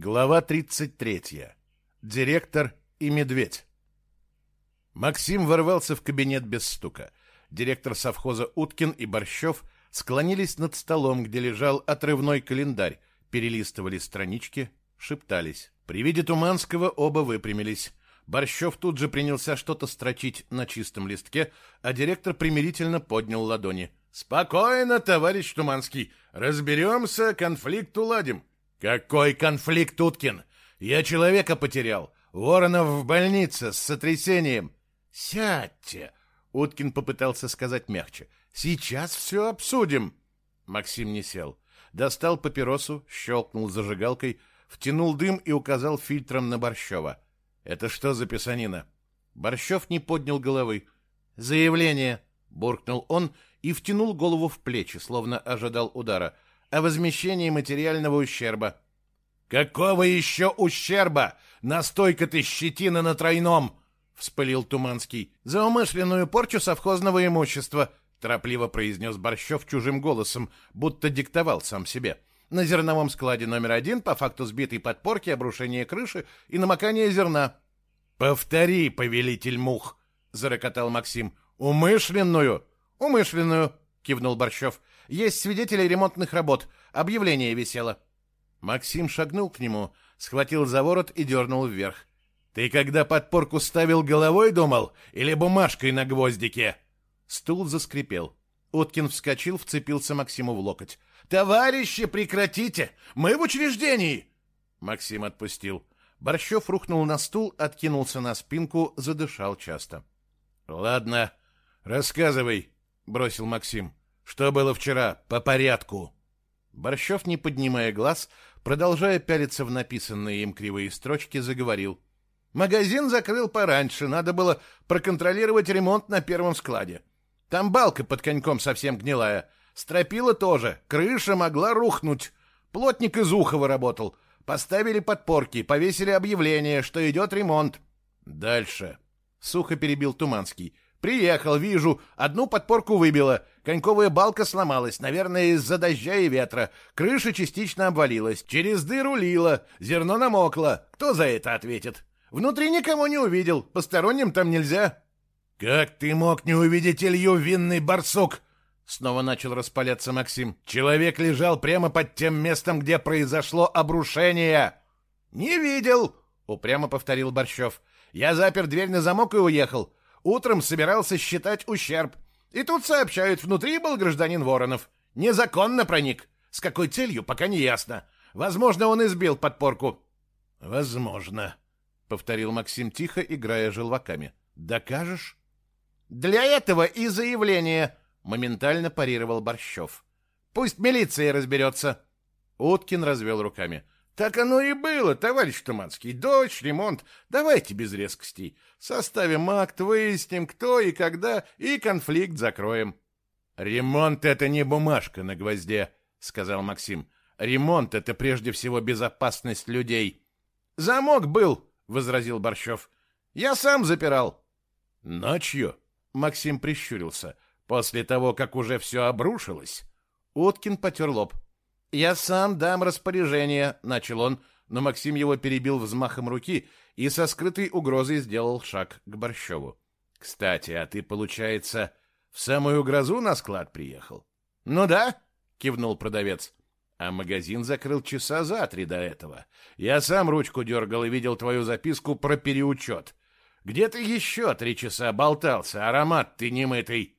Глава 33. Директор и медведь. Максим ворвался в кабинет без стука. Директор совхоза Уткин и Борщев склонились над столом, где лежал отрывной календарь, перелистывали странички, шептались. При виде Туманского оба выпрямились. Борщев тут же принялся что-то строчить на чистом листке, а директор примирительно поднял ладони. «Спокойно, товарищ Туманский. Разберемся, конфликт уладим». «Какой конфликт, Уткин? Я человека потерял. Воронов в больнице с сотрясением». «Сядьте!» — Уткин попытался сказать мягче. «Сейчас все обсудим». Максим не сел. Достал папиросу, щелкнул зажигалкой, втянул дым и указал фильтром на Борщева. «Это что за писанина?» Борщев не поднял головы. «Заявление!» — буркнул он и втянул голову в плечи, словно ожидал удара — о возмещении материального ущерба. «Какого еще ущерба? Настойка ты щетина на тройном!» — вспылил Туманский. «За умышленную порчу совхозного имущества», — торопливо произнес Борщев чужим голосом, будто диктовал сам себе. «На зерновом складе номер один по факту сбитой подпорки, обрушения крыши и намокания зерна». «Повтори, повелитель мух!» — зарокотал Максим. «Умышленную?» «Умышленную», — кивнул Борщев. Есть свидетели ремонтных работ. Объявление висело. Максим шагнул к нему, схватил за ворот и дернул вверх. «Ты когда подпорку ставил, головой думал или бумажкой на гвоздике?» Стул заскрипел. Уткин вскочил, вцепился Максиму в локоть. «Товарищи, прекратите! Мы в учреждении!» Максим отпустил. Борщев рухнул на стул, откинулся на спинку, задышал часто. «Ладно, рассказывай», — бросил Максим. Что было вчера? По порядку. Борщев, не поднимая глаз, продолжая пялиться в написанные им кривые строчки, заговорил. Магазин закрыл пораньше, надо было проконтролировать ремонт на первом складе. Там балка под коньком совсем гнилая. Стропила тоже, крыша могла рухнуть. Плотник из Ухова работал. Поставили подпорки, повесили объявление, что идет ремонт. Дальше. Сухо перебил Туманский. Приехал, вижу, одну подпорку выбило, коньковая балка сломалась, наверное, из-за дождя и ветра, крыша частично обвалилась, через дыру лило, зерно намокло. Кто за это ответит? Внутри никого не увидел, посторонним там нельзя. Как ты мог не увидеть Илью, винный барсук? Снова начал распаляться Максим. Человек лежал прямо под тем местом, где произошло обрушение. Не видел, упрямо повторил Борщев. Я запер дверь на замок и уехал. Утром собирался считать ущерб. И тут сообщают, внутри был гражданин Воронов. Незаконно проник. С какой целью, пока не ясно. Возможно, он избил подпорку. Возможно, повторил Максим тихо, играя желваками. Докажешь? Для этого и заявление, моментально парировал Борщев. Пусть милиция разберется. Уткин развел руками. Так оно и было, товарищ Туманский. Дождь, ремонт. Давайте без резкостей. Составим акт, выясним, кто и когда, и конфликт закроем. Ремонт — это не бумажка на гвозде, — сказал Максим. Ремонт — это прежде всего безопасность людей. Замок был, — возразил Борщев. Я сам запирал. Ночью? Максим прищурился. После того, как уже все обрушилось? Уткин потер лоб. — «Я сам дам распоряжение», — начал он, но Максим его перебил взмахом руки и со скрытой угрозой сделал шаг к Борщеву. «Кстати, а ты, получается, в самую грозу на склад приехал?» «Ну да», — кивнул продавец. «А магазин закрыл часа за три до этого. Я сам ручку дергал и видел твою записку про переучет. Где ты еще три часа болтался? Аромат ты немытый!»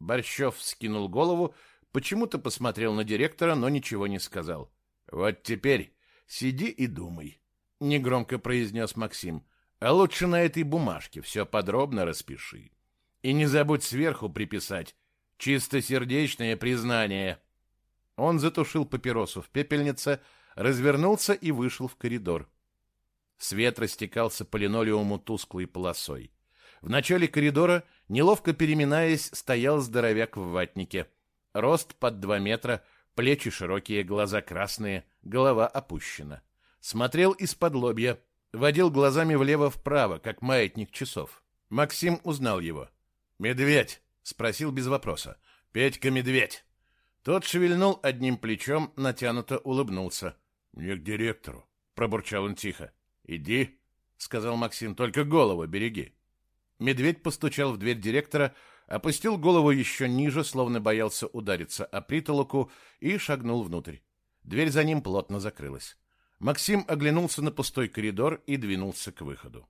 Борщев скинул голову Почему-то посмотрел на директора, но ничего не сказал. «Вот теперь сиди и думай», — негромко произнес Максим. «А лучше на этой бумажке все подробно распиши. И не забудь сверху приписать чистосердечное признание». Он затушил папиросу в пепельнице, развернулся и вышел в коридор. Свет растекался по линолеуму тусклой полосой. В начале коридора, неловко переминаясь, стоял здоровяк в ватнике — Рост под два метра, плечи широкие, глаза красные, голова опущена. Смотрел из-под лобья, водил глазами влево-вправо, как маятник часов. Максим узнал его. «Медведь?» — спросил без вопроса. «Петька Медведь». Тот шевельнул одним плечом, натянуто улыбнулся. «Мне к директору». пробурчал он тихо. Иди, сказал Максим, только голову береги. Медведь постучал в дверь директора, опустил голову еще ниже, словно боялся удариться о притолоку, и шагнул внутрь. Дверь за ним плотно закрылась. Максим оглянулся на пустой коридор и двинулся к выходу.